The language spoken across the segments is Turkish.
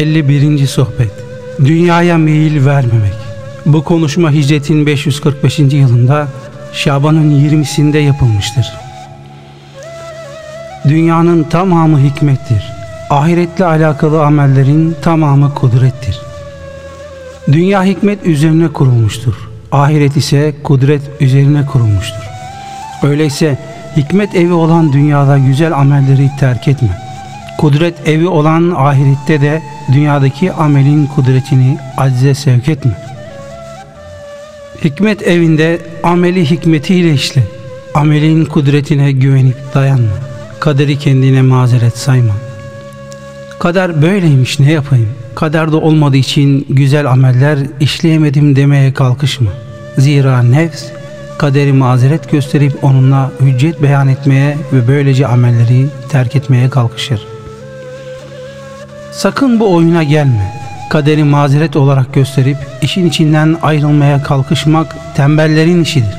51. Sohbet Dünyaya meyil vermemek Bu konuşma hicretin 545. yılında Şaban'ın 20'sinde yapılmıştır. Dünyanın tamamı hikmettir. Ahiretle alakalı amellerin tamamı kudrettir. Dünya hikmet üzerine kurulmuştur. Ahiret ise kudret üzerine kurulmuştur. Öyleyse hikmet evi olan dünyada güzel amelleri terk etme. Kudret evi olan ahirette de dünyadaki amelin kudretini acize sevk etme. Hikmet evinde ameli hikmetiyle işle. Amelin kudretine güvenip dayanma. Kaderi kendine mazeret sayma. Kader böyleymiş ne yapayım? Kaderde olmadığı için güzel ameller işleyemedim demeye kalkışma. Zira nefs kaderi mazeret gösterip onunla hüccet beyan etmeye ve böylece amelleri terk etmeye kalkışır. Sakın bu oyuna gelme. Kaderi mazeret olarak gösterip işin içinden ayrılmaya kalkışmak tembellerin işidir.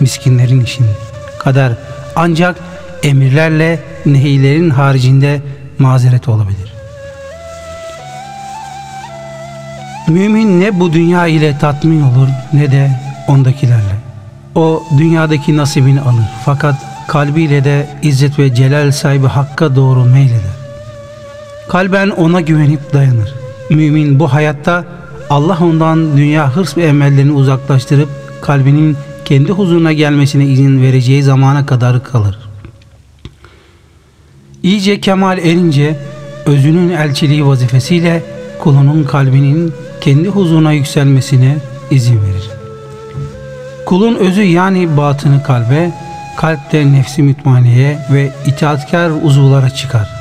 Miskinlerin işidir. Kader ancak emirlerle nehilerin haricinde mazeret olabilir. Mümin ne bu dünya ile tatmin olur ne de ondakilerle. O dünyadaki nasibini alır fakat kalbiyle de izzet ve celal sahibi Hakk'a doğru meyleder. Kalben ona güvenip dayanır. Mümin bu hayatta Allah ondan dünya hırs ve emellerini uzaklaştırıp kalbinin kendi huzuruna gelmesine izin vereceği zamana kadar kalır. İyice kemal erince özünün elçiliği vazifesiyle kulunun kalbinin kendi huzuruna yükselmesine izin verir. Kulun özü yani batını kalbe, kalpte nefsi mütmaneye ve itaatkar uzuvlara çıkar.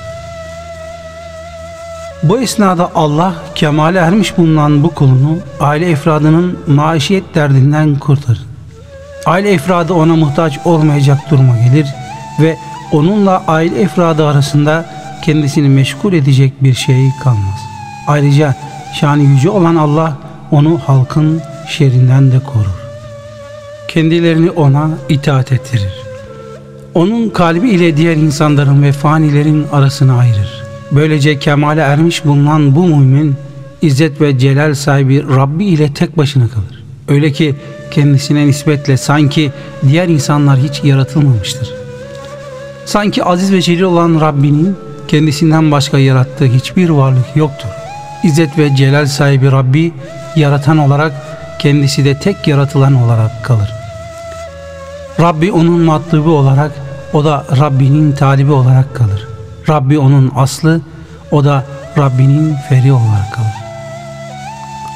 Bu esnada Allah kemale ermiş bulunan bu kulunu aile efradının maişiyet derdinden kurtarır. Aile efradı ona muhtaç olmayacak duruma gelir ve onunla aile efradı arasında kendisini meşgul edecek bir şey kalmaz. Ayrıca şanı yüce olan Allah onu halkın şerrinden de korur. Kendilerini ona itaat ettirir. Onun kalbi ile diğer insanların ve fanilerin arasını ayırır. Böylece kemale ermiş bulunan bu mümin izzet ve celal sahibi Rabbi ile tek başına kalır. Öyle ki kendisine nispetle sanki diğer insanlar hiç yaratılmamıştır. Sanki aziz ve celil olan Rabbinin kendisinden başka yarattığı hiçbir varlık yoktur. İzzet ve celal sahibi Rabbi yaratan olarak kendisi de tek yaratılan olarak kalır. Rabbi onun matlubu olarak o da Rabbinin talibi olarak kalır. Rabbi onun aslı, o da Rabbinin feri olarak kalır.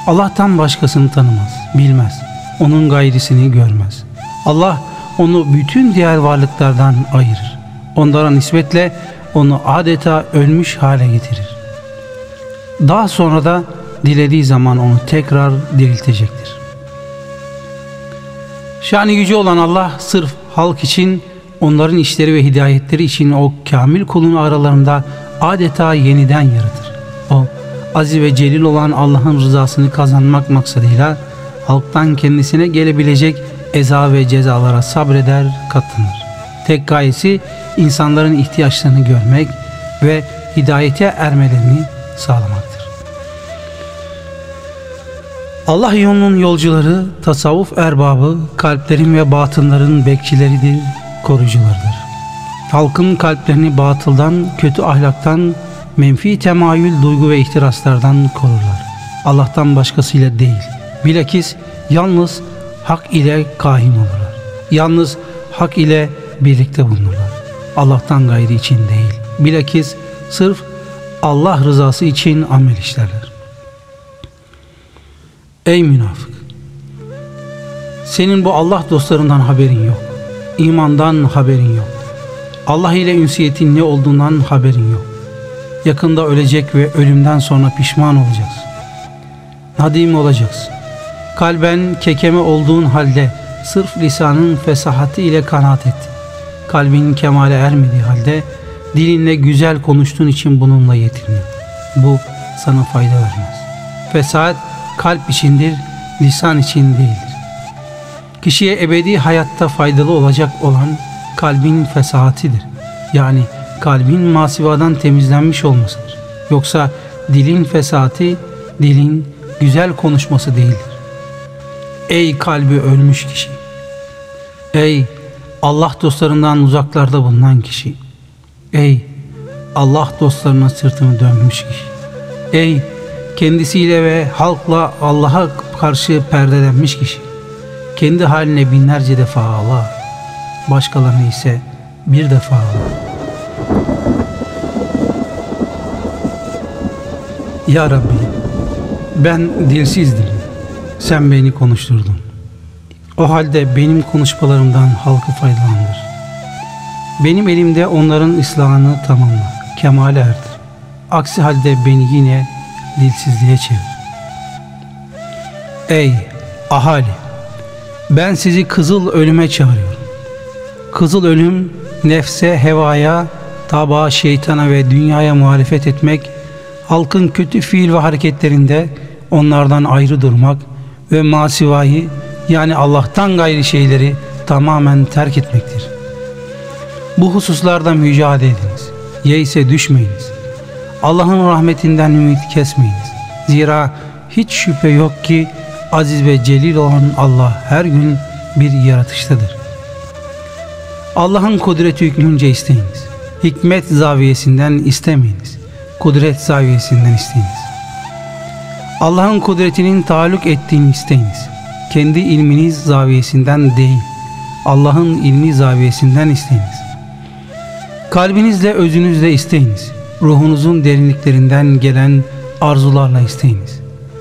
Allah'tan başkasını tanımaz, bilmez. Onun gayrisini görmez. Allah onu bütün diğer varlıklardan ayırır. Onlara nispetle onu adeta ölmüş hale getirir. Daha sonra da dilediği zaman onu tekrar diriltecektir. Şani yüce olan Allah sırf halk için onların işleri ve hidayetleri için o kamil kulun aralarında adeta yeniden yaratır. O aziz ve celil olan Allah'ın rızasını kazanmak maksadıyla halktan kendisine gelebilecek eza ve cezalara sabreder, katlanır. Tek gayesi insanların ihtiyaçlarını görmek ve hidayete ermelerini sağlamaktır. Allah yolunun yolcuları, tasavvuf erbabı, kalplerin ve batınların bekçileridir, koruyuculardır. Halkın kalplerini batıldan, kötü ahlaktan, menfi temayül, duygu ve ihtiraslardan korurlar. Allah'tan başkasıyla değil. Bilakis yalnız hak ile kaim olurlar. Yalnız hak ile birlikte bulunurlar. Allah'tan gayri için değil. Bilakis sırf Allah rızası için amel işlerler. Ey münafık! Senin bu Allah dostlarından haberin yok. İmandan haberin yok. Allah ile ünsiyetin ne olduğundan haberin yok. Yakında ölecek ve ölümden sonra pişman olacaksın. Nadim olacaksın. Kalben kekeme olduğun halde sırf lisanın fesahati ile kanaat ettin. Kalbin kemale ermediği halde dilinle güzel konuştuğun için bununla yetindin. Bu sana fayda vermez. Fesat kalp içindir, lisan için değildir. Kişiye ebedi hayatta faydalı olacak olan kalbin fesahatidir. Yani kalbin masivadan temizlenmiş olmasıdır. Yoksa dilin fesati, dilin güzel konuşması değildir. Ey kalbi ölmüş kişi! Ey Allah dostlarından uzaklarda bulunan kişi! Ey Allah dostlarına sırtını dönmüş kişi! Ey kendisiyle ve halkla Allah'a karşı perdelenmiş kişi! Kendi haline binlerce defa ağla, başkalarına ise bir defa ağla. Ya Rabbi, ben dilsizdim. Sen beni konuşturdun. O halde benim konuşmalarımdan halkı faydalandır. Benim elimde onların ıslahını tamamla, kemale erdir. Aksi halde beni yine dilsizliğe çevir. Ey ahali! Ben sizi kızıl ölüme çağırıyorum. Kızıl ölüm nefse, hevaya, tabağa, şeytana ve dünyaya muhalefet etmek, halkın kötü fiil ve hareketlerinde onlardan ayrı durmak ve masivayı yani Allah'tan gayri şeyleri tamamen terk etmektir. Bu hususlarda mücadele ediniz. Ye ise düşmeyiniz. Allah'ın rahmetinden ümit kesmeyiniz. Zira hiç şüphe yok ki aziz ve celil olan Allah her gün bir yaratıştadır. Allah'ın kudreti hükmünce isteyiniz. Hikmet zaviyesinden istemeyiniz. Kudret zaviyesinden isteyiniz. Allah'ın kudretinin taluk ettiğini isteyiniz. Kendi ilminiz zaviyesinden değil, Allah'ın ilmi zaviyesinden isteyiniz. Kalbinizle özünüzle isteyiniz. Ruhunuzun derinliklerinden gelen arzularla isteyiniz.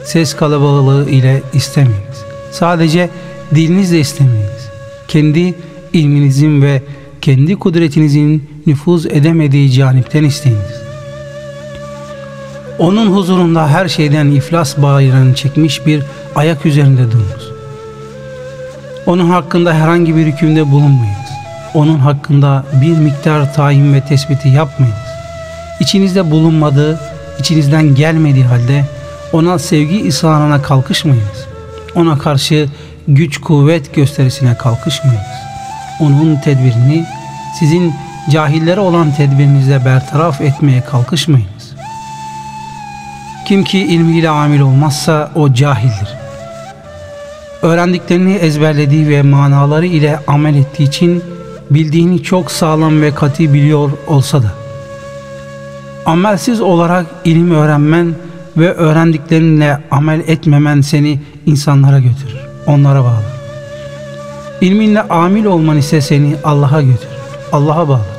Ses kalabalığı ile istemeyiniz. Sadece dilinizle istemeyiniz. Kendi ilminizin ve kendi kudretinizin nüfuz edemediği canipten isteyiniz. Onun huzurunda her şeyden iflas bayrağını çekmiş bir ayak üzerinde durunuz. Onun hakkında herhangi bir hükümde bulunmayınız. Onun hakkında bir miktar tayin ve tespiti yapmayınız. İçinizde bulunmadığı, içinizden gelmediği halde ona sevgi isyanına kalkışmayınız. Ona karşı güç kuvvet gösterisine kalkışmayınız. Onun tedbirini sizin cahillere olan tedbirinizle bertaraf etmeye kalkışmayınız. Kim ki ilmiyle amil olmazsa o cahildir. Öğrendiklerini ezberlediği ve manaları ile amel ettiği için bildiğini çok sağlam ve katı biliyor olsa da amelsiz olarak ilim öğrenmen ve öğrendiklerinle amel etmemen seni insanlara götürür, onlara bağlar. İlminle amil olman ise seni Allah'a götürür, Allah'a bağlar.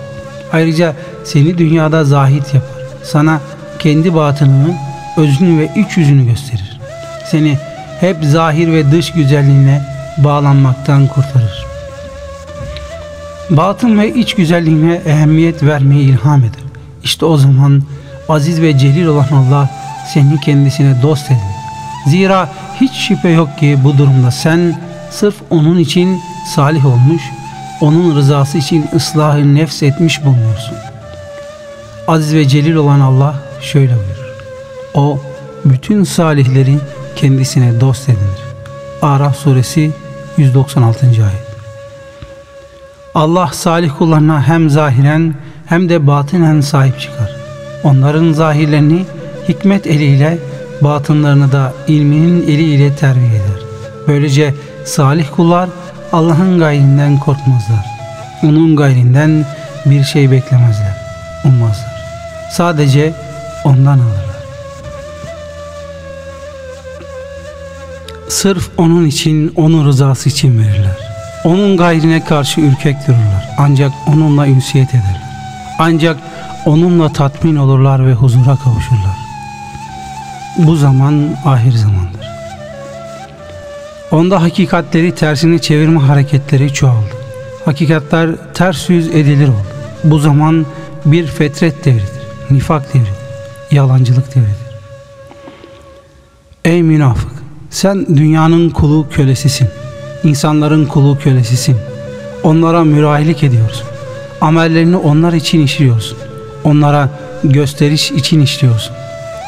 Ayrıca seni dünyada zahit yapar. Sana kendi batınını özünü ve iç yüzünü gösterir. Seni hep zahir ve dış güzelliğine bağlanmaktan kurtarır. Batın ve iç güzelliğine ehemmiyet vermeyi ilham eder. İşte o zaman aziz ve celil olan Allah seni kendisine dost edin. Zira hiç şüphe yok ki bu durumda sen sırf onun için salih olmuş, onun rızası için ıslahı nefs etmiş bulunuyorsun. Aziz ve celil olan Allah şöyle buyurur. O bütün salihleri kendisine dost edinir. Araf suresi 196. ayet. Allah salih kullarına hem zahiren hem de batinen sahip çıkar. Onların zahirlerini hikmet eliyle, batınlarını da ilminin eliyle terbiye eder. Böylece salih kullar Allah'ın gayrinden korkmazlar. Onun gayrinden bir şey beklemezler, ummazlar. Sadece ondan alır. Sırf onun için, onun rızası için verirler. Onun gayrine karşı ürkek dururlar. Ancak onunla ünsiyet ederler. Ancak onunla tatmin olurlar ve huzura kavuşurlar. Bu zaman ahir zamandır. Onda hakikatleri tersine çevirme hareketleri çoğaldı. Hakikatler ters yüz edilir oldu. Bu zaman bir fetret devridir. Nifak devridir. Yalancılık devridir. Ey münafık! Sen dünyanın kulu kölesisin. İnsanların kulu kölesisin. Onlara mürahilik ediyorsun. Amellerini onlar için işliyorsun. Onlara gösteriş için işliyorsun.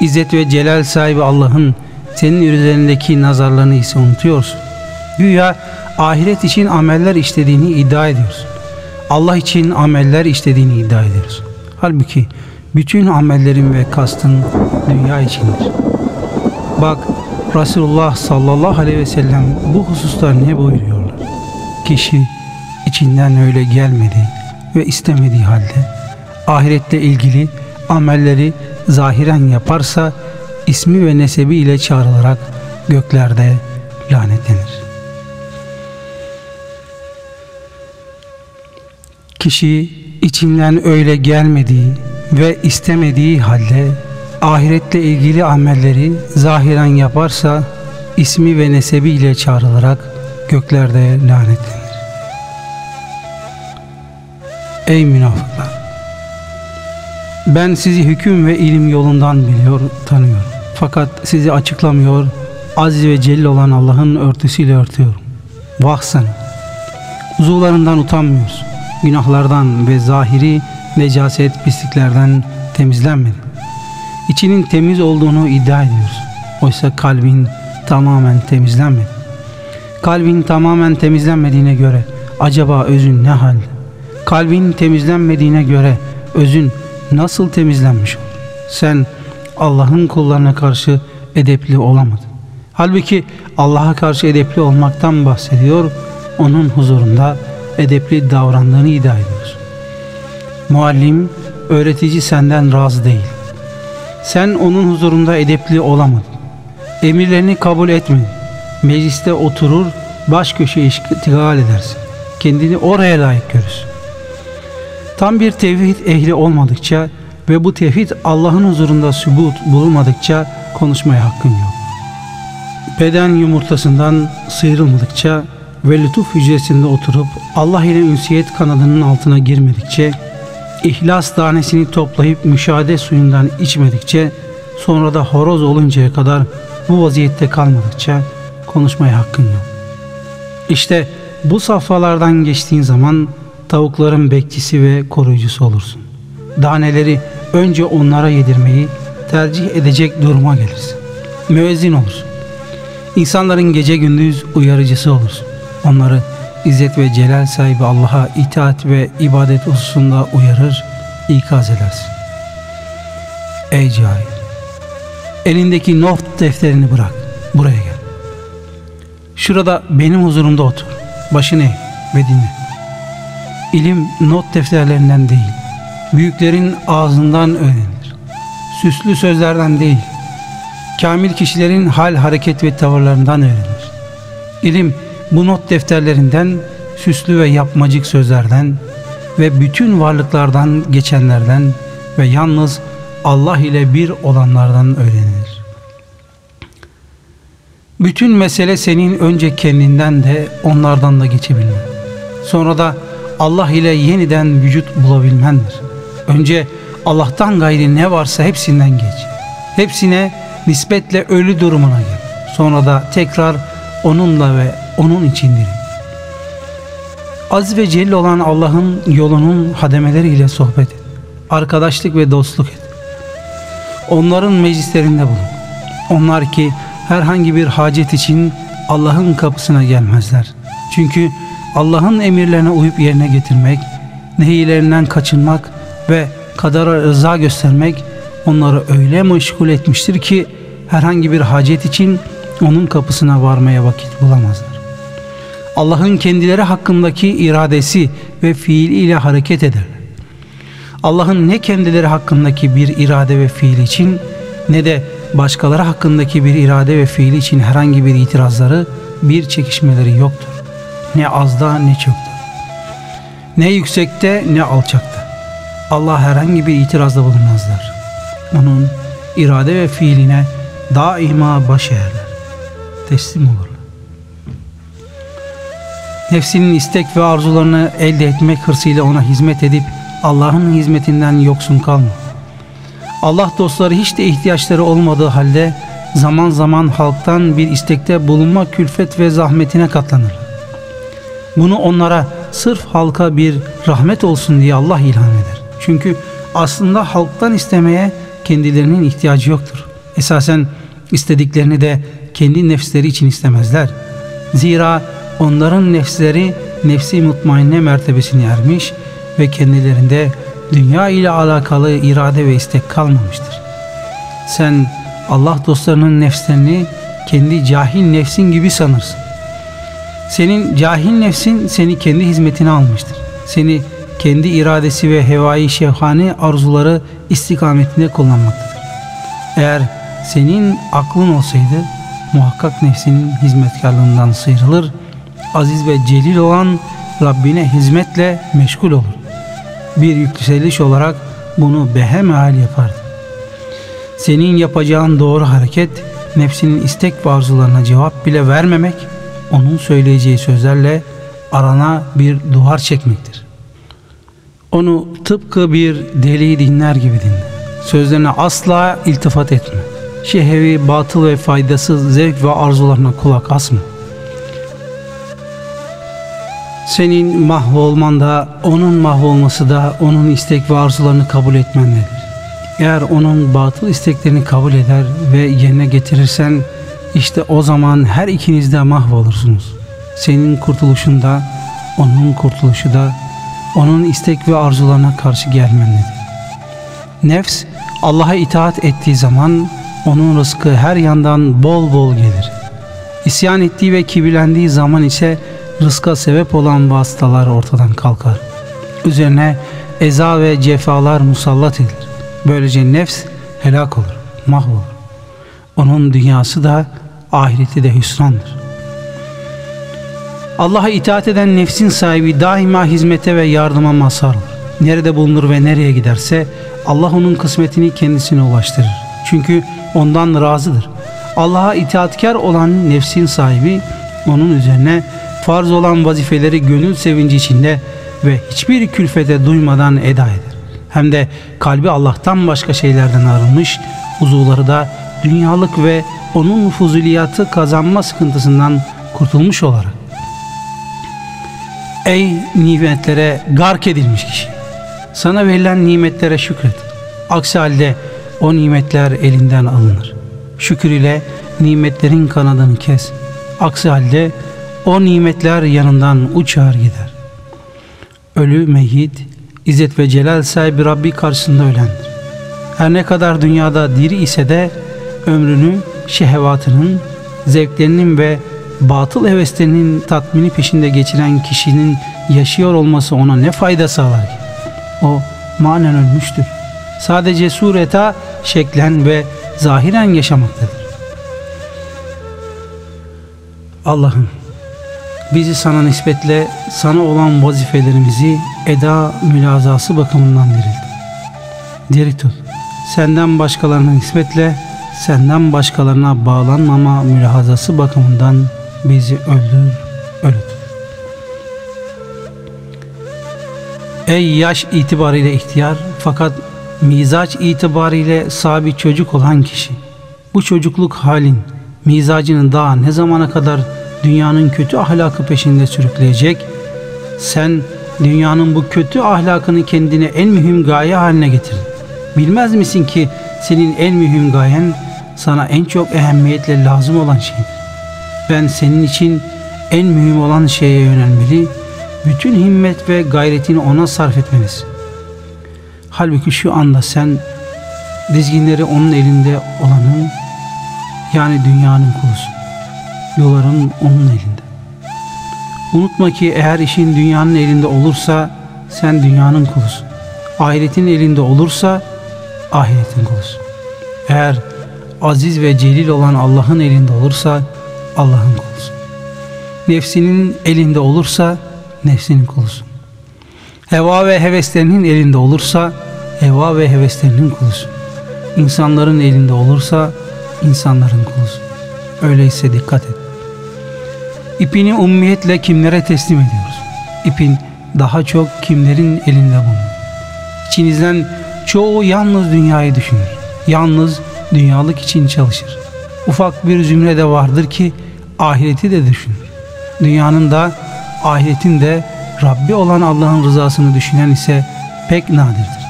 İzzet ve celal sahibi Allah'ın senin üzerindeki nazarlarını ise unutuyorsun. Güya ahiret için ameller işlediğini iddia ediyorsun. Allah için ameller işlediğini iddia ediyorsun. Halbuki bütün amellerin ve kastın dünya içindir. Bak Resulullah sallallahu aleyhi ve sellem bu hususta ne buyuruyorlar? Kişi içinden öyle gelmedi ve istemediği halde ahiretle ilgili amelleri zahiren yaparsa ismi ve nesebi ile çağrılarak göklerde lanetlenir. Kişi içinden öyle gelmediği ve istemediği halde ahiretle ilgili amelleri zahiren yaparsa ismi ve nesebi ile çağrılarak göklerde lanetlenir. Ey münafıklar! Ben sizi hüküm ve ilim yolundan biliyor, tanıyorum. Fakat sizi açıklamıyor, aziz ve celil olan Allah'ın örtüsüyle örtüyorum. Vah sana! Uzuvlarından utanmıyorsun. Günahlardan ve zahiri necaset pisliklerden temizlenmedin. İçinin temiz olduğunu iddia ediyorsun. Oysa kalbin tamamen temizlenmedi. Kalbin tamamen temizlenmediğine göre acaba özün ne halde? Kalbin temizlenmediğine göre özün nasıl temizlenmiş olur? Sen Allah'ın kullarına karşı edepli olamadın. Halbuki Allah'a karşı edepli olmaktan bahsediyor, onun huzurunda edepli davrandığını iddia ediyorsun. Muallim, öğretici senden razı değil. Sen onun huzurunda edepli olamadın. Emirlerini kabul etmedin. Mecliste oturur, baş köşe iştigal edersin. Kendini oraya layık görürsün. Tam bir tevhid ehli olmadıkça ve bu tevhid Allah'ın huzurunda sübut bulunmadıkça konuşmaya hakkın yok. Beden yumurtasından sıyrılmadıkça ve lütuf hücresinde oturup Allah ile ünsiyet kanadının altına girmedikçe, ihlas tanesini toplayıp müşahede suyundan içmedikçe, sonra da horoz oluncaya kadar bu vaziyette kalmadıkça konuşmaya hakkın yok. İşte bu safhalardan geçtiğin zaman tavukların bekçisi ve koruyucusu olursun. Daneleri önce onlara yedirmeyi tercih edecek duruma gelirsin. Müezzin olursun. İnsanların gece gündüz uyarıcısı olursun. Onları İzzet ve Celal sahibi Allah'a itaat ve ibadet hususunda uyarır, ikaz edersin. Ey cahil! Elindeki not defterini bırak, buraya gel. Şurada benim huzurumda otur, başını eğ ve dinle. İlim not defterlerinden değil, büyüklerin ağzından öğrenilir. Süslü sözlerden değil, kamil kişilerin hal, hareket ve tavırlarından öğrenilir. İlim bu not defterlerinden, süslü ve yapmacık sözlerden ve bütün varlıklardan geçenlerden ve yalnız Allah ile bir olanlardan öğrenilir. Bütün mesele senin önce kendinden de onlardan da geçebilmen. Sonra da Allah ile yeniden vücut bulabilmendir. Önce Allah'tan gayri ne varsa hepsinden geç. Hepsine nispetle ölü durumuna gel. Sonra da tekrar onunla ve onun içindir. Az ve celil olan Allah'ın yolunun hademeleriyle sohbet et. Arkadaşlık ve dostluk et. Onların meclislerinde bulun. Onlar ki herhangi bir hacet için Allah'ın kapısına gelmezler. Çünkü Allah'ın emirlerine uyup yerine getirmek, nehilerinden kaçınmak ve kadara rıza göstermek onları öyle meşgul etmiştir ki herhangi bir hacet için onun kapısına varmaya vakit bulamazlar. Allah'ın kendileri hakkındaki iradesi ve fiiliyle hareket ederler. Allah'ın ne kendileri hakkındaki bir irade ve fiil için ne de başkaları hakkındaki bir irade ve fiil için herhangi bir itirazları, bir çekişmeleri yoktur. Ne azda ne çokta. Ne yüksekte ne alçakta. Allah herhangi bir itirazda bulunmazlar. Onun irade ve fiiline daima baş eğerler. Teslim olurlar. Nefsinin istek ve arzularını elde etmek hırsıyla ona hizmet edip Allah'ın hizmetinden yoksun kalma. Allah dostları hiç de ihtiyaçları olmadığı halde zaman zaman halktan bir istekte bulunma külfet ve zahmetine katlanır. Bunu onlara sırf halka bir rahmet olsun diye Allah ilham eder. Çünkü aslında halktan istemeye kendilerinin ihtiyacı yoktur. Esasen istediklerini de kendi nefsleri için istemezler. Zira onların nefsleri nefsi mutmainne mertebesini ermiş ve kendilerinde dünya ile alakalı irade ve istek kalmamıştır. Sen Allah dostlarının nefslerini kendi cahil nefsin gibi sanırsın. Senin cahil nefsin seni kendi hizmetine almıştır. Seni kendi iradesi ve hevai şevhani arzuları istikametinde kullanmaktadır. Eğer senin aklın olsaydı muhakkak nefsinin hizmetkarlığından sıyrılır, aziz ve celil olan Rabbine hizmetle meşgul olur. Bir yükseliş olarak bunu behemhal yapardı. Senin yapacağın doğru hareket nefsinin istek ve arzularına cevap bile vermemek, onun söyleyeceği sözlerle arana bir duvar çekmektir. Onu tıpkı bir deliyi dinler gibi dinle. Sözlerine asla iltifat etme. Şehevi, batıl ve faydasız zevk ve arzularına kulak asma. Senin mahvolman da, onun mahvolması da onun istek ve arzularını kabul etmendedir. Eğer onun batıl isteklerini kabul eder ve yerine getirirsen, işte o zaman her ikiniz de mahvolursunuz. Senin kurtuluşunda, onun kurtuluşu da, onun istek ve arzularına karşı gelmendedir. Nefs, Allah'a itaat ettiği zaman, onun rızkı her yandan bol bol gelir. İsyan ettiği ve kibirlendiği zaman ise, rızka sebep olan vasıtalar ortadan kalkar. Üzerine eza ve cefalar musallat edilir. Böylece nefs helak olur, mahvolur. Onun dünyası da ahireti de hüsrandır. Allah'a itaat eden nefsin sahibi daima hizmete ve yardıma mazhar olur. Nerede bulunur ve nereye giderse Allah onun kısmetini kendisine ulaştırır. Çünkü ondan razıdır. Allah'a itaatkar olan nefsin sahibi onun üzerine farz olan vazifeleri gönül sevinci içinde ve hiçbir külfete duymadan eda eder. Hem de kalbi Allah'tan başka şeylerden arınmış, uzuvları da dünyalık ve onun fuzuliyatı kazanma sıkıntısından kurtulmuş olarak. Ey nimetlere gark edilmiş kişi! Sana verilen nimetlere şükret. Aksi halde o nimetler elinden alınır. Şükür ile nimetlerin kanadını kes. Aksi halde o nimetler yanından uçar gider. Ölü meyit, İzzet ve Celal sahibi Rabbi karşısında ölendir. Her ne kadar dünyada diri ise de ömrünü şehvatının, zevklerinin ve batıl heveslerinin tatmini peşinde geçiren kişinin yaşıyor olması ona ne fayda sağlar ki? O manen ölmüştür. Sadece sureta, şeklen ve zahiren yaşamaktadır. Allah'ım bizi sana nispetle sana olan vazifelerimizi eda mülazası bakımından dirildi. Diri tut. Senden başkalarına nispetle senden başkalarına bağlanmama mülahazası bakımından bizi öldür, ölüt. Ey yaş itibariyle ihtiyar fakat mizaç itibariyle sabit çocuk olan kişi. Bu çocukluk halin, mizacını daha ne zamana kadar dünyanın kötü ahlakı peşinde sürükleyecek? Sen dünyanın bu kötü ahlakını kendine en mühim gaye haline getirdin. Bilmez misin ki senin en mühim gayen sana en çok ehemmiyetle lazım olan şeydir. Ben senin için en mühim olan şeye yönelmeli, bütün himmet ve gayretini ona sarf etmelisin. Halbuki şu anda sen dizginleri onun elinde olanı yani dünyanın kulusun. Yolların onun elinde. Unutma ki eğer işin dünyanın elinde olursa sen dünyanın kulusun. Ahiretin elinde olursa ahiretin kulusun. Eğer aziz ve celil olan Allah'ın elinde olursa Allah'ın kulusun. Nefsinin elinde olursa nefsinin kulusun. Heva ve heveslerinin elinde olursa heva ve heveslerinin kulusun. İnsanların elinde olursa insanların kulusun. Öyleyse dikkat et. İpini ummiyetle kimlere teslim ediyoruz? İpin daha çok kimlerin elinde bulunur? İçinizden çoğu yalnız dünyayı düşünür. Yalnız dünyalık için çalışır. Ufak bir zümre de vardır ki ahireti de düşünür. Dünyanın da ahiretin de Rabbi olan Allah'ın rızasını düşünen ise pek nadirdir.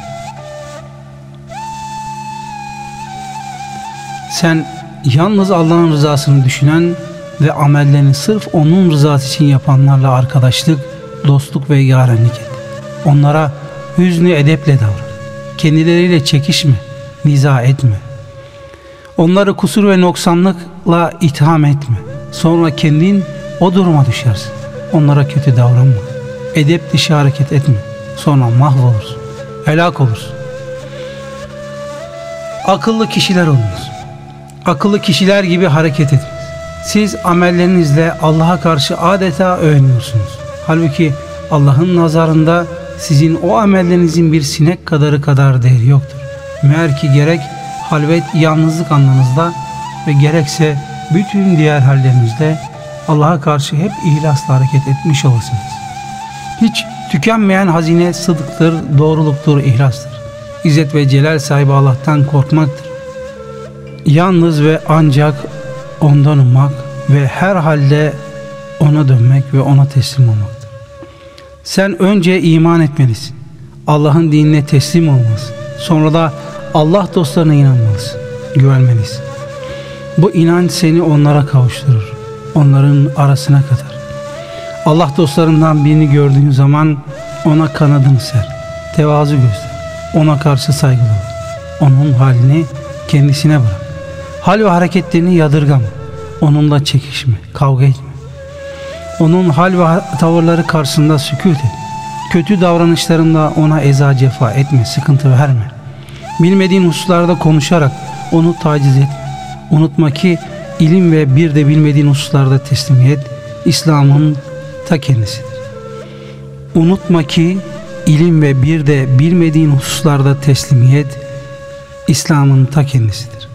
Sen yalnız Allah'ın rızasını düşünen ve amellerini sırf onun rızası için yapanlarla arkadaşlık, dostluk ve yarenlik et. Onlara hüznü edeple davran. Kendileriyle çekişme, niza etme. Onları kusur ve noksanlıkla itham etme. Sonra kendin o duruma düşersin. Onlara kötü davranma. Edep dışı hareket etme. Sonra mahvolursun. Helak olursun. Akıllı kişiler olunuz. Akıllı kişiler gibi hareket ediniz. Siz amellerinizle Allah'a karşı adeta övünüyorsunuz. Halbuki Allah'ın nazarında sizin o amellerinizin bir sinek kadarı kadar değeri yoktur. Meğer ki gerek halvet yalnızlık anlarınızda ve gerekse bütün diğer hallerinizde Allah'a karşı hep ihlasla hareket etmiş olasınız. Hiç tükenmeyen hazine sıdıktır, doğruluktur, ihlastır. İzzet ve celal sahibi Allah'tan korkmaktır. Yalnız ve ancak ondan ummak ve her halde ona dönmek ve ona teslim olmaktır. Sen önce iman etmelisin. Allah'ın dinine teslim olmalısın. Sonra da Allah dostlarına inanmalısın. Güvenmelisin. Bu inanç seni onlara kavuşturur. Onların arasına kadar. Allah dostlarından birini gördüğün zaman ona kanadını ser. Tevazu göster. Ona karşı saygılı ol. Onun halini kendisine bırak. Hal ve hareketlerini yadırgama. Onunla çekişme, kavga etme. Onun hal ve tavırları karşısında sükut et. Kötü davranışlarında ona eza cefa etme, sıkıntı verme. Bilmediğin hususlarda konuşarak onu taciz etme. Unutma ki ilim ve bir de bilmediğin hususlarda teslimiyet İslam'ın ta kendisidir. Unutma ki ilim ve bir de bilmediğin hususlarda teslimiyet İslam'ın ta kendisidir.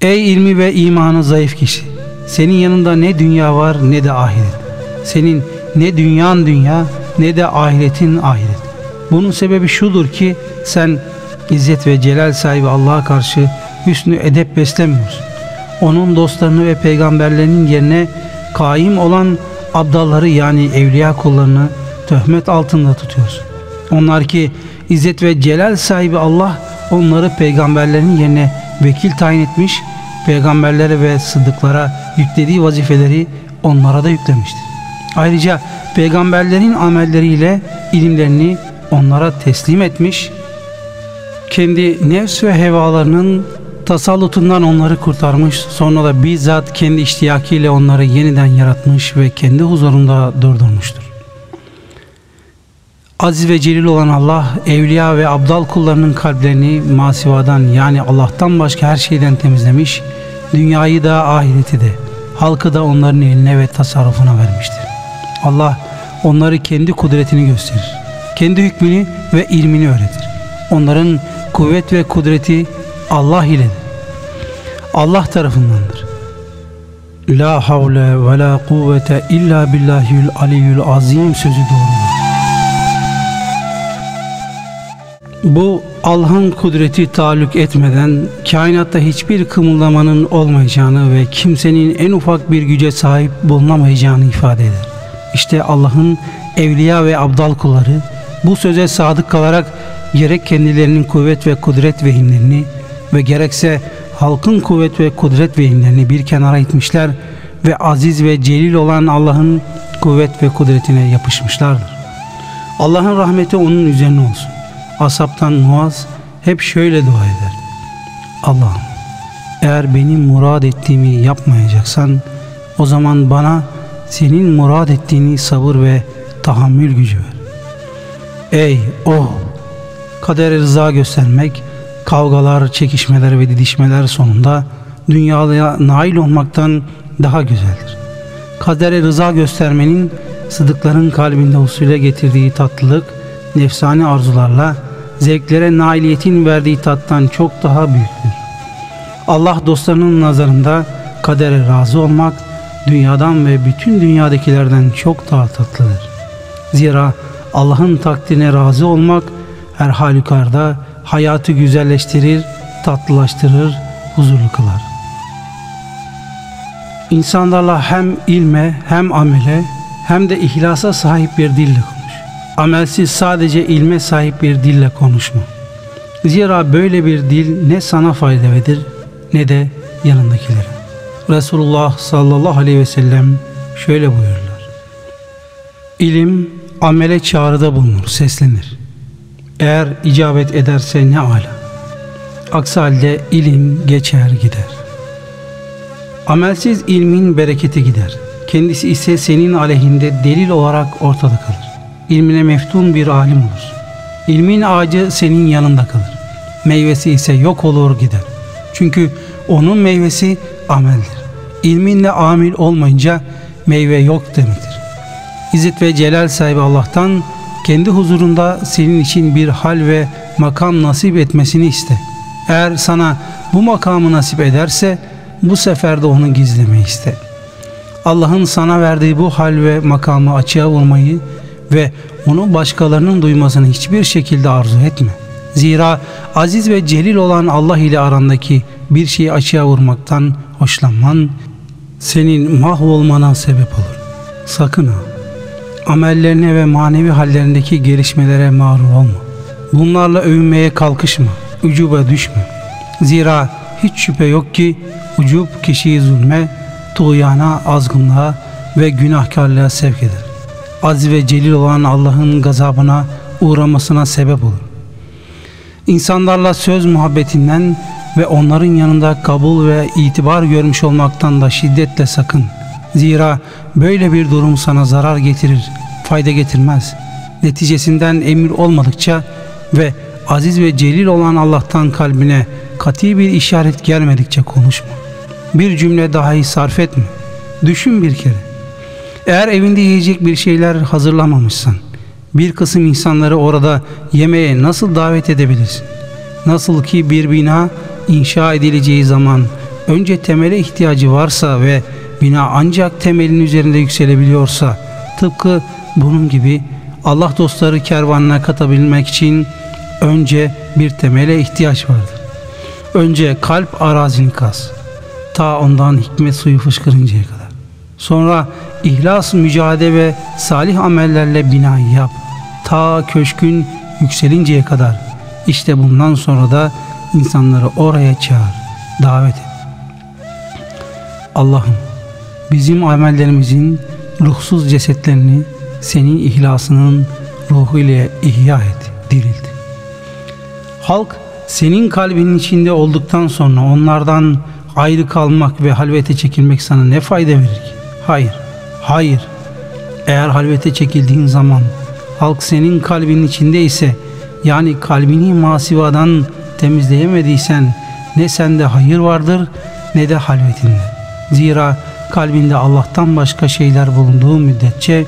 Ey ilmi ve imanı zayıf kişi! Senin yanında ne dünya var ne de ahiret. Senin ne dünyan dünya ne de ahiretin ahiret. Bunun sebebi şudur ki sen İzzet ve Celal sahibi Allah'a karşı hüsnü edep beslemiyorsun. Onun dostlarını ve peygamberlerinin yerine kaim olan abdalları yani evliya kullarını töhmet altında tutuyorsun. Onlar ki İzzet ve Celal sahibi Allah onları peygamberlerin yerine vekil tayin etmiş, peygamberlere ve sıddıklara yüklediği vazifeleri onlara da yüklemiştir. Ayrıca peygamberlerin amelleriyle ilimlerini onlara teslim etmiş, kendi nefs ve hevalarının tasallutundan onları kurtarmış, sonra da bizzat kendi iştiyakiyle onları yeniden yaratmış ve kendi huzurunda durdurmuştur. Aziz ve celil olan Allah, evliya ve abdal kullarının kalplerini masivadan yani Allah'tan başka her şeyden temizlemiş, dünyayı da ahireti de, halkı da onların eline ve tasarrufuna vermiştir. Allah onları kendi kudretini gösterir, kendi hükmünü ve ilmini öğretir. Onların kuvvet ve kudreti Allah iledir. Allah tarafındandır. La havle ve la kuvvete illa billahil aliyyül azim sözü doğrudur. Bu Allah'ın kudreti taluk etmeden kainatta hiçbir kımıldamanın olmayacağını ve kimsenin en ufak bir güce sahip bulunamayacağını ifade eder. İşte Allah'ın evliya ve abdal kulları bu söze sadık kalarak gerek kendilerinin kuvvet ve kudret vehimlerini ve gerekse halkın kuvvet ve kudret vehimlerini bir kenara itmişler ve aziz ve celil olan Allah'ın kuvvet ve kudretine yapışmışlardır. Allah'ın rahmeti onun üzerine olsun. Asaptan Muaz hep şöyle dua eder. Allah'ım eğer benim murad ettiğimi yapmayacaksan o zaman bana senin murad ettiğini sabır ve tahammül gücü ver. Ey o kadere rıza göstermek, kavgalar, çekişmeler ve didişmeler sonunda dünyaya nail olmaktan daha güzeldir. Kadere rıza göstermenin sıdıkların kalbinde usule getirdiği tatlılık, nefsani arzularla zevklere nailiyetin verdiği tattan çok daha büyüktür. Allah dostlarının nazarında kadere razı olmak dünyadan ve bütün dünyadakilerden çok daha tatlıdır. Zira Allah'ın takdirine razı olmak her halükarda hayatı güzelleştirir, tatlılaştırır, huzurlu kılar. İnsanlarla hem ilme hem amele hem de ihlasa sahip bir dille konuş. Amelsiz sadece ilme sahip bir dille konuşma. Zira böyle bir dil ne sana fayda verir ne de yanındakilere. Resulullah sallallahu aleyhi ve sellem şöyle buyururlar. İlim amele çağrıda bulunur, seslenir. Eğer icabet ederse ne ala. Aksi halde ilim geçer gider. Amelsiz ilmin bereketi gider. Kendisi ise senin aleyhinde delil olarak ortada kalır. İlmine meftun bir alim olur. İlmin ağacı senin yanında kalır. Meyvesi ise yok olur gider. Çünkü onun meyvesi ameldir. İlminle amil olmayınca meyve yok demektir. İzzet ve celal sahibi Allah'tan kendi huzurunda senin için bir hal ve makam nasip etmesini iste. Eğer sana bu makamı nasip ederse bu sefer de onu gizleme iste. Allah'ın sana verdiği bu hal ve makamı açığa vurmayı ve onu başkalarının duymasını hiçbir şekilde arzu etme. Zira aziz ve celil olan Allah ile arandaki bir şeyi açığa vurmaktan hoşlanman senin mahvolmana sebep olur. Sakın ha. Amellerine ve manevi hallerindeki gelişmelere mağrur olma. Bunlarla övünmeye kalkışma. Ucuba düşme. Zira hiç şüphe yok ki ucub kişiyi zulme, tuğyana, azgınlığa ve günahkarlığa sevk eder. Az ve celil olan Allah'ın gazabına uğramasına sebep olur. İnsanlarla söz muhabbetinden ve onların yanında kabul ve itibar görmüş olmaktan da şiddetle sakın. Zira böyle bir durum sana zarar getirir, fayda getirmez. Neticesinden emir olmadıkça ve aziz ve celil olan Allah'tan kalbine kati bir işaret gelmedikçe konuşma. Bir cümle dahi sarf etme. Düşün bir kere. Eğer evinde yiyecek bir şeyler hazırlamamışsan, bir kısım insanları orada yemeğe nasıl davet edebilirsin? Nasıl ki bir bina inşa edileceği zaman önce temele ihtiyacı varsa ve bina ancak temelin üzerinde yükselebiliyorsa, tıpkı bunun gibi Allah dostları kervanına katabilmek için önce bir temele ihtiyaç vardır. Önce kalp arazini kaz. Ta ondan hikmet suyu fışkırıncaya kadar. Sonra ihlas, mücadele ve salih amellerle binayı yap. Ta köşkün yükselinceye kadar. İşte bundan sonra da insanları oraya çağır, davet et. Allah'ım bizim amellerimizin ruhsuz cesetlerini senin ihlasının ruhu ile ihya et, dirilt. Halk senin kalbinin içinde olduktan sonra onlardan ayrı kalmak ve halvete çekilmek sana ne fayda verir ki? Hayır, hayır. Eğer halvete çekildiğin zaman halk senin kalbinin içinde ise yani kalbini masivadan temizleyemediysen ne sende hayır vardır ne de halvetinde. Zira kalbinde Allah'tan başka şeyler bulunduğu müddetçe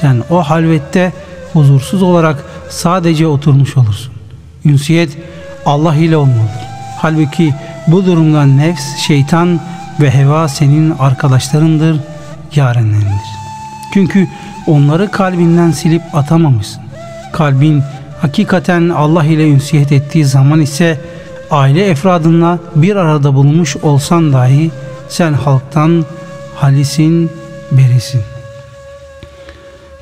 sen o halvette huzursuz olarak sadece oturmuş olursun. Ünsiyet Allah ile olmalıdır. Halbuki bu durumda nefs, şeytan ve heva senin arkadaşlarındır, yarenlerindir. Çünkü onları kalbinden silip atamamışsın. Kalbin hakikaten Allah ile ünsiyet ettiği zaman ise aile efradınla bir arada bulunmuş olsan dahi sen halktan halisin, berisin.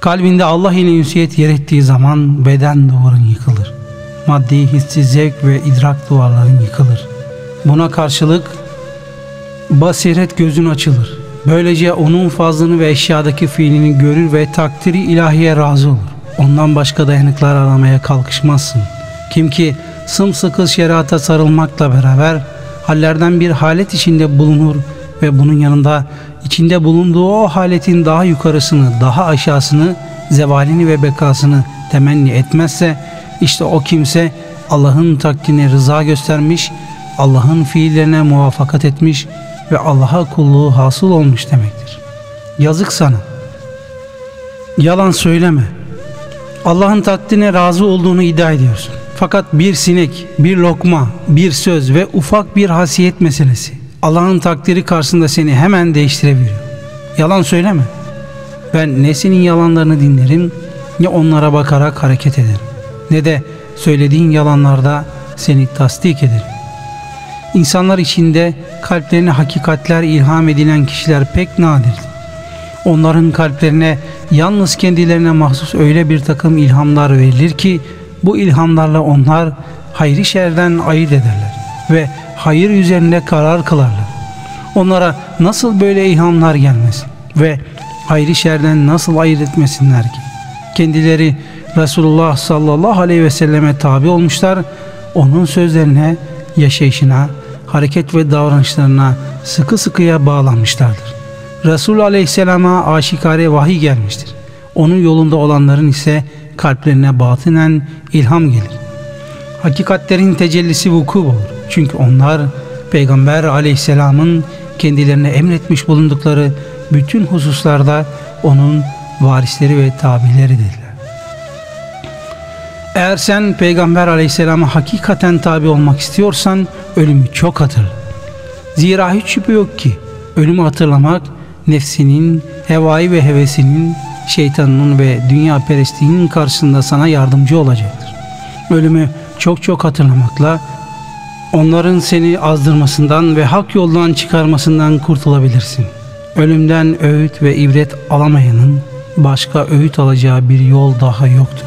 Kalbinde Allah ile ünsiyet yer ettiği zaman beden duvarın yıkılır maddi hissi zevk ve idrak duvarların yıkılır. Buna karşılık basiret gözün açılır. Böylece onun fazlını ve eşyadaki fiilini görür ve takdiri ilahiye razı olur. Ondan başka dayanıklar aramaya kalkışmazsın. Kim ki sımsıkı şerata sarılmakla beraber hallerden bir halet içinde bulunur ve bunun yanında içinde bulunduğu o haletin daha yukarısını, daha aşağısını, zevalini ve bekasını temenni etmezse işte o kimse Allah'ın takdirine rıza göstermiş, Allah'ın fiillerine muvaffakat etmiş ve Allah'a kulluğu hasıl olmuş demektir. Yazık sana. Yalan söyleme. Allah'ın takdirine razı olduğunu iddia ediyorsun. Fakat bir sinek, bir lokma, bir söz ve ufak bir hasiyet meselesi Allah'ın takdiri karşısında seni hemen değiştirebiliyor. Yalan söyleme. Ben ne senin yalanlarını dinlerim ne onlara bakarak hareket ederim ne de söylediğin yalanlarda seni tasdik ederim. İnsanlar içinde kalplerine hakikatler ilham edilen kişiler pek nadir. Onların kalplerine yalnız kendilerine mahsus öyle bir takım ilhamlar verilir ki bu ilhamlarla onlar hayri şerden ayırt ederler ve hayır üzerinde karar kılarlar. Onlara nasıl böyle ilhamlar gelmesin ve hayri şerden nasıl ayırt etmesinler ki? Kendileri Resulullah sallallahu aleyhi ve selleme tabi olmuşlar. Onun sözlerine, yaşayışına, hareket ve davranışlarına sıkı sıkıya bağlanmışlardır. Resul aleyhisselama aşikare vahiy gelmiştir. Onun yolunda olanların ise kalplerine batınen ilham gelir. Hakikatlerin tecellisi vuku olur. Çünkü onlar Peygamber aleyhisselamın kendilerine emretmiş bulundukları bütün hususlarda onun varisleri ve tabileridirler. Eğer sen Peygamber aleyhisselama hakikaten tabi olmak istiyorsan ölümü çok hatırla. Zira hiç şüphe yok ki ölümü hatırlamak nefsinin, hevai ve hevesinin, şeytanının ve dünya perestliğinin karşısında sana yardımcı olacaktır. Ölümü çok çok hatırlamakla onların seni azdırmasından ve hak yoldan çıkarmasından kurtulabilirsin. Ölümden öğüt ve ibret alamayanın başka öğüt alacağı bir yol daha yoktur.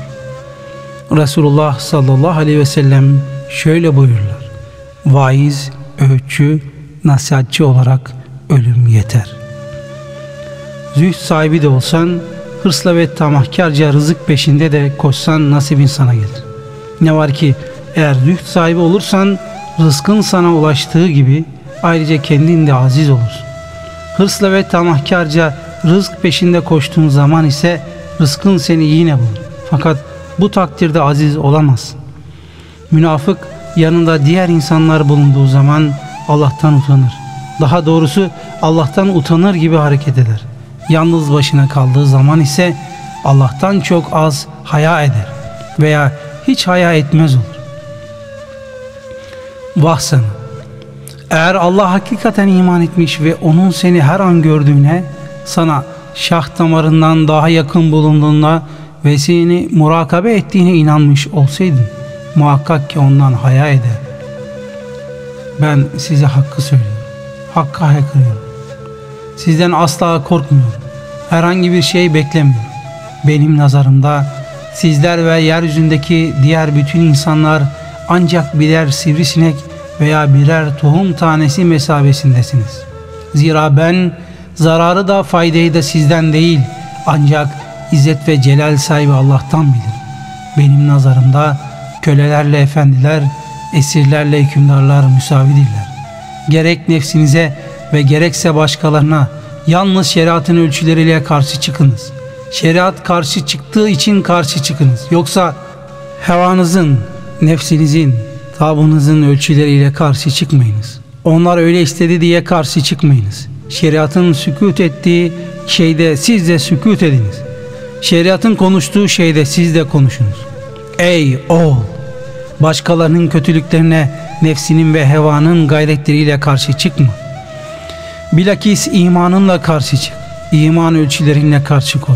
Resulullah sallallahu aleyhi ve sellem şöyle buyururlar. Vaiz, öğütçü, nasihatçi olarak ölüm yeter. Zühd sahibi de olsan, hırsla ve tamahkarca rızık peşinde de koşsan nasibin sana gelir. Ne var ki eğer zühd sahibi olursan rızkın sana ulaştığı gibi ayrıca kendin de aziz olursun. Hırsla ve tamahkarca rızk peşinde koştuğun zaman ise rızkın seni yine bulur. Fakat bu takdirde aziz olamazsın. Münafık yanında diğer insanlar bulunduğu zaman Allah'tan utanır. Daha doğrusu Allah'tan utanır gibi hareket eder. Yalnız başına kaldığı zaman ise Allah'tan çok az haya eder veya hiç haya etmez olur. Vah! Eğer Allah hakikaten iman etmiş ve onun seni her an gördüğüne, sana şah damarından daha yakın bulunduğuna ve seni murakabe ettiğine inanmış olsaydın, muhakkak ki ondan haya eder. Ben size hakkı söylüyorum. Hakka haykırıyorum. Sizden asla korkmuyorum. Herhangi bir şey beklemiyorum. Benim nazarımda sizler ve yeryüzündeki diğer bütün insanlar ancak birer sivrisinek veya birer tohum tanesi mesabesindesiniz. Zira ben zararı da faydayı da sizden değil ancak İzzet ve celal sahibi Allah'tan bilir. Benim nazarımda kölelerle efendiler, esirlerle hükümdarlar müsavidirler. Gerek nefsinize ve gerekse başkalarına yalnız şeriatın ölçüleriyle karşı çıkınız. Şeriat karşı çıktığı için karşı çıkınız. Yoksa hevanızın, nefsinizin, tabunuzun ölçüleriyle karşı çıkmayınız. Onlar öyle istedi diye karşı çıkmayınız. Şeriatın sükut ettiği şeyde siz de sükut ediniz. Şeriatın konuştuğu şeyde siz de konuşunuz. Ey oğul! Başkalarının kötülüklerine nefsinin ve hevanın gayretleriyle karşı çıkma. Bilakis imanınla karşı çık. İman ölçülerinle karşı koy.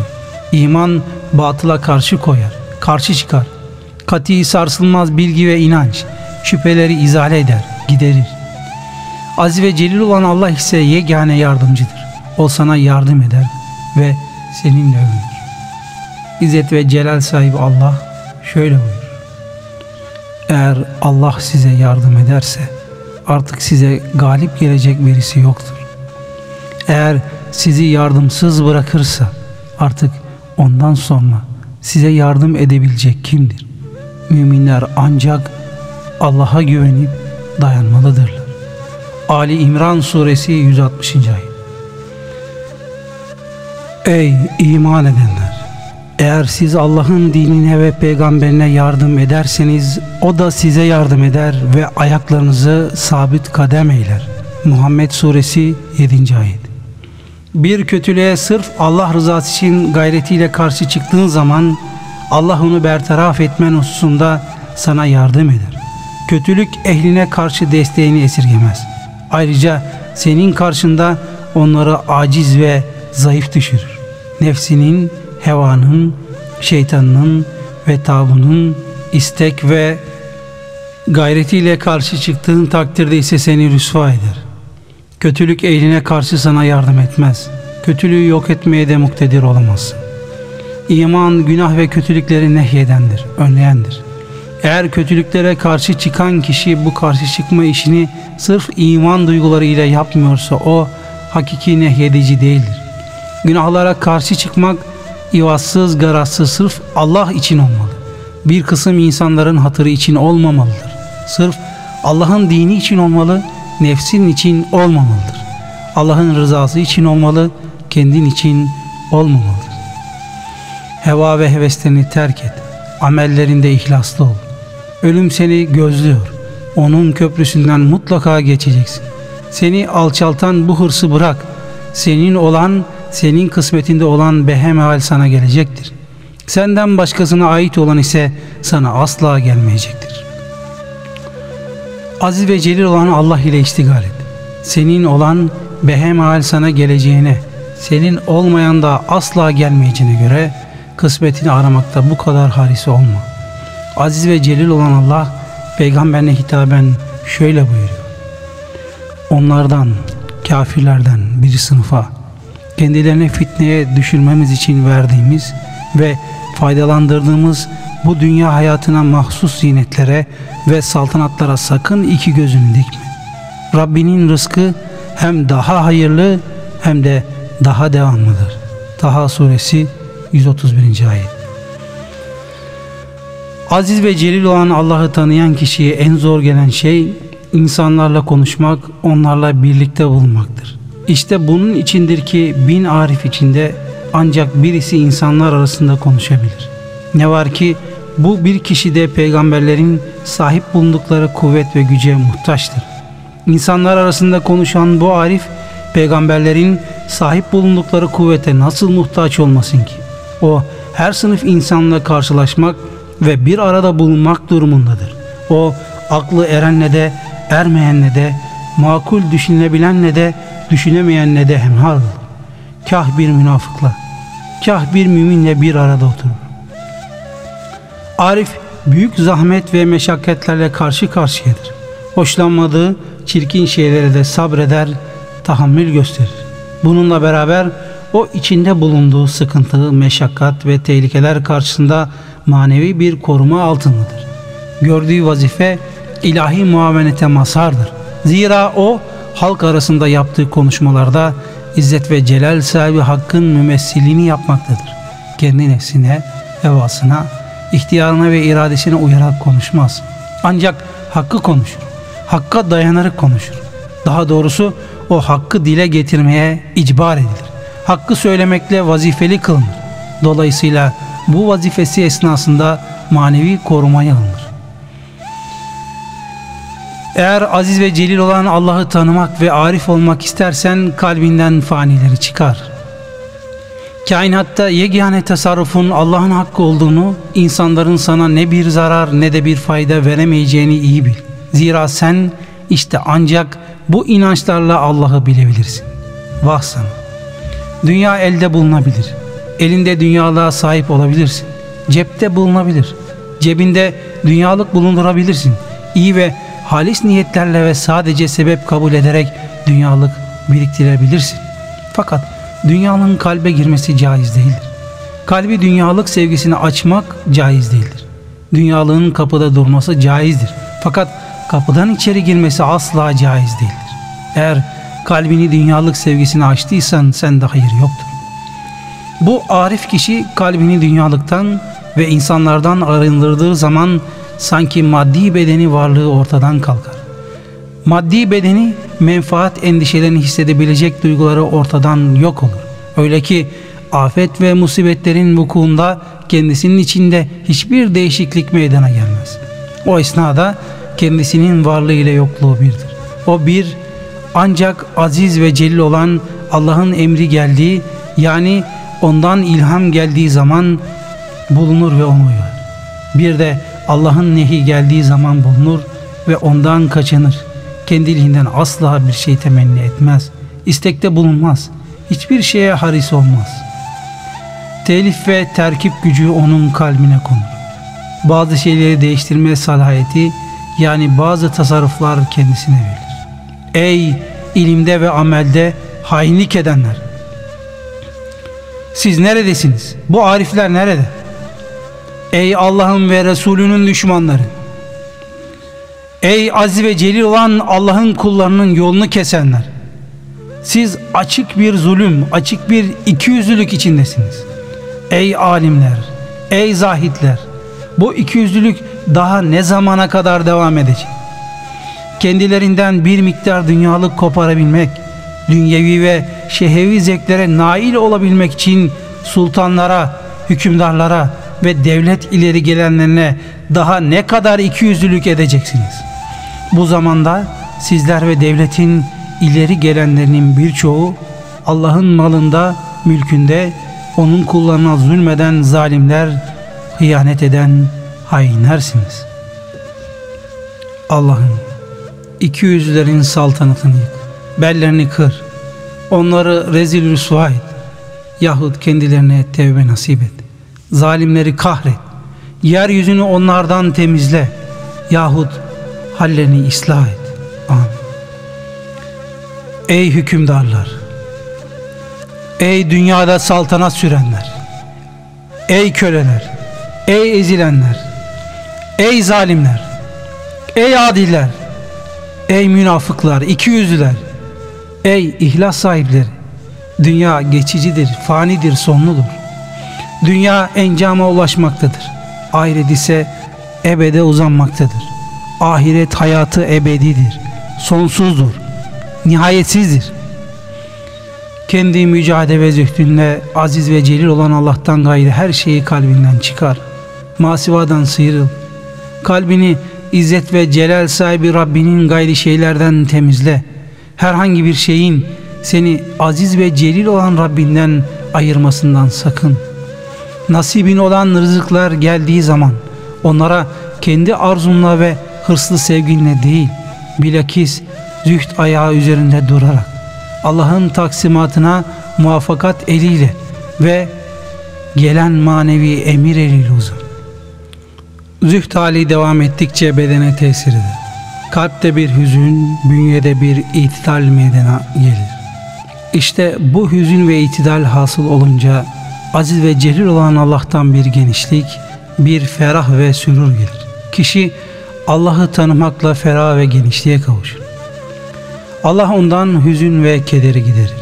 İman batıla karşı koyar, karşı çıkar. Kati sarsılmaz bilgi ve inanç şüpheleri izale eder, giderir. Aziz ve celil olan Allah ise yegane yardımcıdır. O sana yardım eder ve seninle övünür. İzzet ve celal sahibi Allah şöyle buyurur. Eğer Allah size yardım ederse artık size galip gelecek birisi yoktur. Eğer sizi yardımsız bırakırsa artık ondan sonra size yardım edebilecek kimdir? Müminler ancak Allah'a güvenip dayanmalıdırlar. Ali İmran suresi 160. ayet. Ey iman edenler! Eğer siz Allah'ın dinine ve peygamberine yardım ederseniz o da size yardım eder ve ayaklarınızı sabit kadem eyler. Muhammed suresi 7. ayet. Bir kötülüğe sırf Allah rızası için gayretiyle karşı çıktığın zaman Allah onu bertaraf etmen hususunda sana yardım eder. Kötülük ehline karşı desteğini esirgemez. Ayrıca senin karşında onları aciz ve zayıf düşürür. Nefsinin hevanın, şeytanın ve tağunun istek ve gayretiyle karşı çıktığın takdirde ise seni rüsva eder. Kötülük ehline karşı sana yardım etmez. Kötülüğü yok etmeye de muktedir olamazsın. İman günah ve kötülükleri nehyedendir, önleyendir. Eğer kötülüklere karşı çıkan kişi bu karşı çıkma işini sırf iman duygularıyla yapmıyorsa o hakiki nehyedici değildir. Günahlara karşı çıkmak ivazsız garazsız sırf Allah için olmalı. Bir kısım insanların hatırı için olmamalıdır. Sırf Allah'ın dini için olmalı, nefsin için olmamalıdır. Allah'ın rızası için olmalı, kendin için olmamalıdır. Heva ve heveslerini terk et. Amellerinde ihlaslı ol. Ölüm seni gözlüyor. Onun köprüsünden mutlaka geçeceksin. Seni alçaltan bu hırsı bırak. Senin olan, senin kısmetinde olan behemhal sana gelecektir. Senden başkasına ait olan ise sana asla gelmeyecektir. Aziz ve celil olan Allah ile iştigal et. Senin olan behemhal sana geleceğine, senin olmayan da asla gelmeyeceğine göre kısmetini aramakta bu kadar harisi olma. Aziz ve celil olan Allah peygamberine hitaben şöyle buyuruyor. Onlardan, kafirlerden bir sınıfa kendilerine fitneye düşürmemiz için verdiğimiz ve faydalandırdığımız bu dünya hayatına mahsus zinetlere ve saltanatlara sakın iki gözünü dikme. Rabbinin rızkı hem daha hayırlı hem de daha devamlıdır. Taha suresi 131. ayet. Aziz ve celil olan Allah'ı tanıyan kişiye en zor gelen şey insanlarla konuşmak, onlarla birlikte bulunmaktır. İşte bunun içindir ki bin arif içinde ancak birisi insanlar arasında konuşabilir. Ne var ki bu bir kişi de peygamberlerin sahip bulundukları kuvvet ve güce muhtaçtır. İnsanlar arasında konuşan bu arif peygamberlerin sahip bulundukları kuvvete nasıl muhtaç olmasın ki? O her sınıf insanla karşılaşmak ve bir arada bulunmak durumundadır. O aklı erenle de ermeyenle de makul düşünebilenle de düşünemeyenle de hemhal. Kah bir münafıkla, kah bir müminle bir arada oturur. Arif büyük zahmet ve meşakkatlerle karşı karşıyadır. Hoşlanmadığı çirkin şeylere de sabreder, tahammül gösterir. Bununla beraber o içinde bulunduğu sıkıntı, meşakkat ve tehlikeler karşısında manevi bir koruma altındadır. Gördüğü vazife ilahi muavenete mazhardır. Zira o halk arasında yaptığı konuşmalarda İzzet ve Celal sahibi Hakk'ın mümessilini yapmaktadır. Kendi nefsine, hevasına, ihtiyarına ve iradesine uyarak konuşmaz. Ancak Hakk'ı konuşur. Hakk'a dayanarak konuşur. Daha doğrusu o hakkı dile getirmeye icbar edilir. Hakkı söylemekle vazifeli kılınır. Dolayısıyla bu vazifesi esnasında manevi korumaya alınır. Eğer aziz ve celil olan Allah'ı tanımak ve arif olmak istersen kalbinden fanileri çıkar. Kainatta yegane tasarrufun Allah'ın hakkı olduğunu, insanların sana ne bir zarar ne de bir fayda veremeyeceğini iyi bil. Zira sen işte ancak bu inançlarla Allah'ı bilebilirsin. Vah sana. Dünya elde bulunabilir. Elinde dünyalığa sahip olabilirsin. Cepte bulunabilir. Cebinde dünyalık bulundurabilirsin. İyi ve halis niyetlerle ve sadece sebep kabul ederek dünyalık biriktirebilirsin. Fakat dünyanın kalbe girmesi caiz değildir. Kalbi dünyalık sevgisini açmak caiz değildir. Dünyalığın kapıda durması caizdir. Fakat kapıdan içeri girmesi asla caiz değildir. Eğer kalbini dünyalık sevgisine açtıysan sende hayır yoktur. Bu arif kişi kalbini dünyalıktan ve insanlardan arındırdığı zaman sanki maddi bedeni varlığı ortadan kalkar. Maddi bedeni menfaat endişelerini hissedebilecek duyguları ortadan yok olur. Öyle ki afet ve musibetlerin vukuunda kendisinin içinde hiçbir değişiklik meydana gelmez. O esnada kendisinin varlığı ile yokluğu birdir. O bir ancak aziz ve celil olan Allah'ın emri geldiği yani ondan ilham geldiği zaman bulunur ve onu uyar. Bir de Allah'ın nehi geldiği zaman bulunur ve ondan kaçınır. Kendiliğinden asla bir şey temenni etmez. İstekte bulunmaz. Hiçbir şeye haris olmaz. Telif ve terkip gücü onun kalbine konur. Bazı şeyleri değiştirme salahiyeti yani bazı tasarruflar kendisine verilir. Ey ilimde ve amelde hainlik edenler! Siz neredesiniz? Bu arifler nerede? Ey Allah'ın ve Resulünün düşmanları! Ey aziz ve celil olan Allah'ın kullarının yolunu kesenler! Siz açık bir zulüm, açık bir ikiyüzlülük içindesiniz. Ey alimler, ey zahitler, bu ikiyüzlülük daha ne zamana kadar devam edecek? Kendilerinden bir miktar dünyalık koparabilmek, dünyevi ve şehevi zevklere nail olabilmek için sultanlara, hükümdarlara ve devlet ileri gelenlerine daha ne kadar ikiyüzlülük edeceksiniz? Bu zamanda sizler ve devletin ileri gelenlerinin birçoğu Allah'ın malında, mülkünde onun kullarına zulmeden zalimler, hıyanet eden hainlersiniz. Allah'ım iki yüzlerin saltanatını yık, bellerini kır, onları rezil rüsva et, yahut kendilerine tevbe nasip et, zalimleri kahret, yeryüzünü onlardan temizle, yahut hallerini ıslah et. Amin. Ey hükümdarlar! Ey dünyada saltanat sürenler! Ey köleler! Ey ezilenler! Ey zalimler! Ey adiller! Ey münafıklar, ikiyüzlüler! Ey ihlas sahipleri! Dünya geçicidir, fanidir, sonludur. Dünya encama ulaşmaktadır. Ahiret ise ebede uzanmaktadır. Ahiret hayatı ebedidir, sonsuzdur, nihayetsizdir. Kendi mücadele ve zühdünle aziz ve celil olan Allah'tan gayrı her şeyi kalbinden çıkar. Masivadan sıyrıl. Kalbini izzet ve celal sahibi Rabbinin gayri şeylerden temizle. Herhangi bir şeyin seni aziz ve celil olan Rabbinden ayırmasından sakın. Nasibin olan rızıklar geldiği zaman onlara kendi arzunla ve hırslı sevginle değil, bilakis züht ayağı üzerinde durarak Allah'ın taksimatına muvaffakat eliyle ve gelen manevi emir eliyle uzun. Züht hali devam ettikçe bedene tesir eder. Kalpte bir hüzün, bünyede bir itidal meydana gelir. İşte bu hüzün ve itidal hasıl olunca aziz ve celil olan Allah'tan bir genişlik, bir ferah ve sürur gelir. Kişi Allah'ı tanımakla ferah ve genişliğe kavuşur. Allah ondan hüzün ve kederi giderir.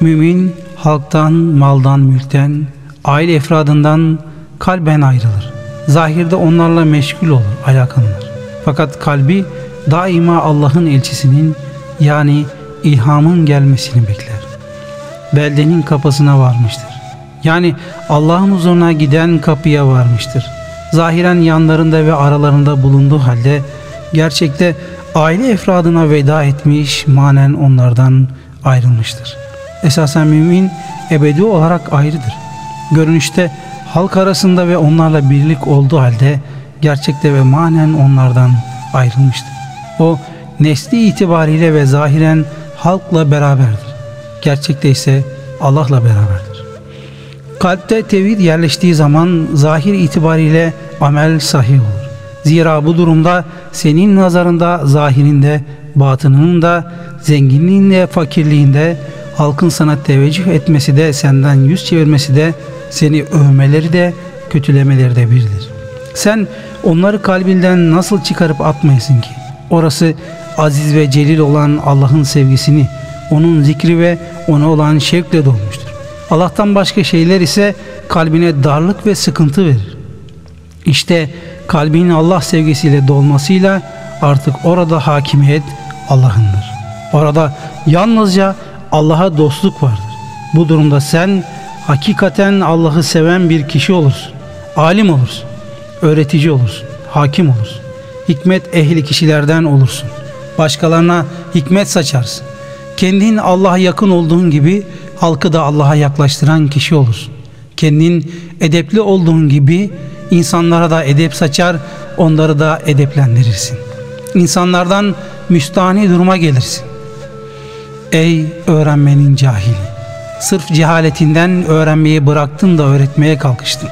Mümin halktan, maldan, mülkten, aile efradından kalben ayrılır. Zahirde onlarla meşgul olur, alakalıdır. Fakat kalbi daima Allah'ın elçisinin yani ilhamın gelmesini bekler. Beldenin kapısına varmıştır. Yani Allah'ın huzuruna giden kapıya varmıştır. Zahiren yanlarında ve aralarında bulunduğu halde gerçekte aile efradına veda etmiş, manen onlardan ayrılmıştır. Esasen mümin ebedi olarak ayrıdır. Görünüşte halk arasında ve onlarla birlik olduğu halde gerçekte ve manen onlardan ayrılmıştır. O nesli itibariyle ve zahiren halkla beraberdir. Gerçekte ise Allah'la beraberdir. Kalpte tevhid yerleştiği zaman zahir itibariyle amel sahih olur. Zira bu durumda senin nazarında zahirinde, batınının da, zenginliğinde, fakirliğinde, halkın sana teveccüh etmesi de, senden yüz çevirmesi de, seni övmeleri de, kötülemeleri de birdir. Sen onları kalbinden nasıl çıkarıp atmayasın ki? Orası aziz ve celil olan Allah'ın sevgisini, onun zikri ve ona olan şevkle dolmuştur. Allah'tan başka şeyler ise kalbine darlık ve sıkıntı verir. İşte kalbinin Allah sevgisiyle dolmasıyla artık orada hakimiyet Allah'ındır. Orada yalnızca Allah'a dostluk vardır. Bu durumda sen hakikaten Allah'ı seven bir kişi olursun. Alim olursun. Öğretici olursun. Hakim olursun. Hikmet ehli kişilerden olursun. Başkalarına hikmet saçarsın. Kendin Allah'a yakın olduğun gibi halkı da Allah'a yaklaştıran kişi olursun. Kendin edepli olduğun gibi insanlara da edep saçar, onları da edeplendirirsin. İnsanlardan müstahni duruma gelirsin. Ey öğrenmenin cahili! Sırf cehaletinden öğrenmeyi bıraktın da öğretmeye kalkıştın.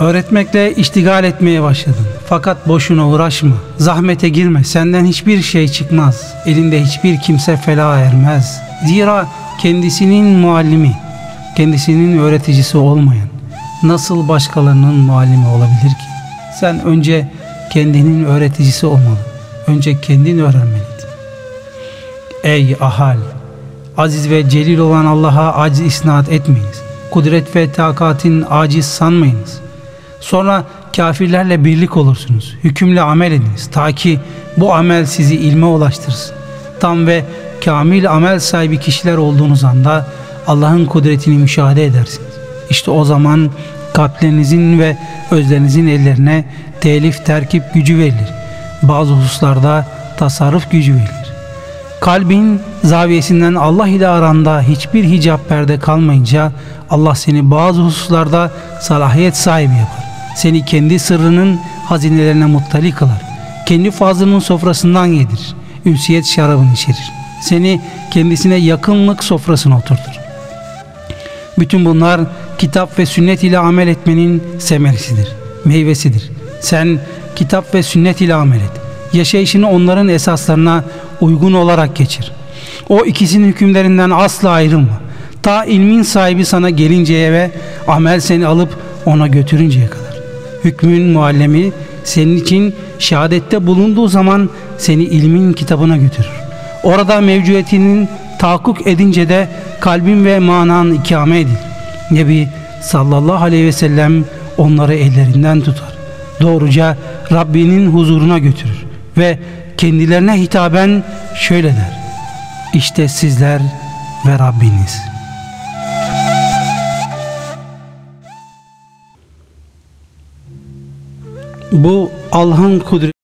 Öğretmekle iştigal etmeye başladın. Fakat boşuna uğraşma. Zahmete girme. Senden hiçbir şey çıkmaz. Elinde hiçbir kimse felaha ermez. Zira kendisinin muallimi, kendisinin öğreticisi olmayan nasıl başkalarının muallimi olabilir ki? Sen önce kendinin öğreticisi olmalı. Önce kendin öğrenmeliydin. Ey ahal! Aziz ve celil olan Allah'a aciz isnat etmeyiniz. Kudret ve takatin aciz sanmayınız. Sonra kafirlerle birlik olursunuz. Hükümle amel ediniz. Ta ki bu amel sizi ilme ulaştırsın. Tam ve kamil amel sahibi kişiler olduğunuz anda Allah'ın kudretini müşahede edersiniz. İşte o zaman kalplerinizin ve özlerinizin ellerine telif terkip gücü verilir. Bazı hususlarda tasarruf gücü verilir. Kalbin zaviyesinden Allah ile aranda hiçbir hicap perde kalmayınca Allah seni bazı hususlarda salahiyet sahibi yapar. Seni kendi sırrının hazinelerine muttali kılar. Kendi fazlının sofrasından yedirir. Ünsiyet şarabını içerir. Seni kendisine yakınlık sofrasına oturtur. Bütün bunlar kitap ve sünnet ile amel etmenin semerisidir, meyvesidir. Sen kitap ve sünnet ile amel et. Yaşayışını onların esaslarına uygun olarak geçir. O ikisinin hükümlerinden asla ayrılma. Ta ilmin sahibi sana gelinceye ve amel seni alıp ona götürünceye kadar. Hükmün muallemi senin için şehadette bulunduğu zaman seni ilmin kitabına götürür. Orada mevcudiyetinin tahakkuk edince de kalbin ve manan ikame edilir. Nebi sallallahu aleyhi ve sellem onları ellerinden tutar. Doğruca Rabbinin huzuruna götürür ve kendilerine hitaben şöyle der. İşte sizler ve Rabbiniz. Bu Allah'ın kudreti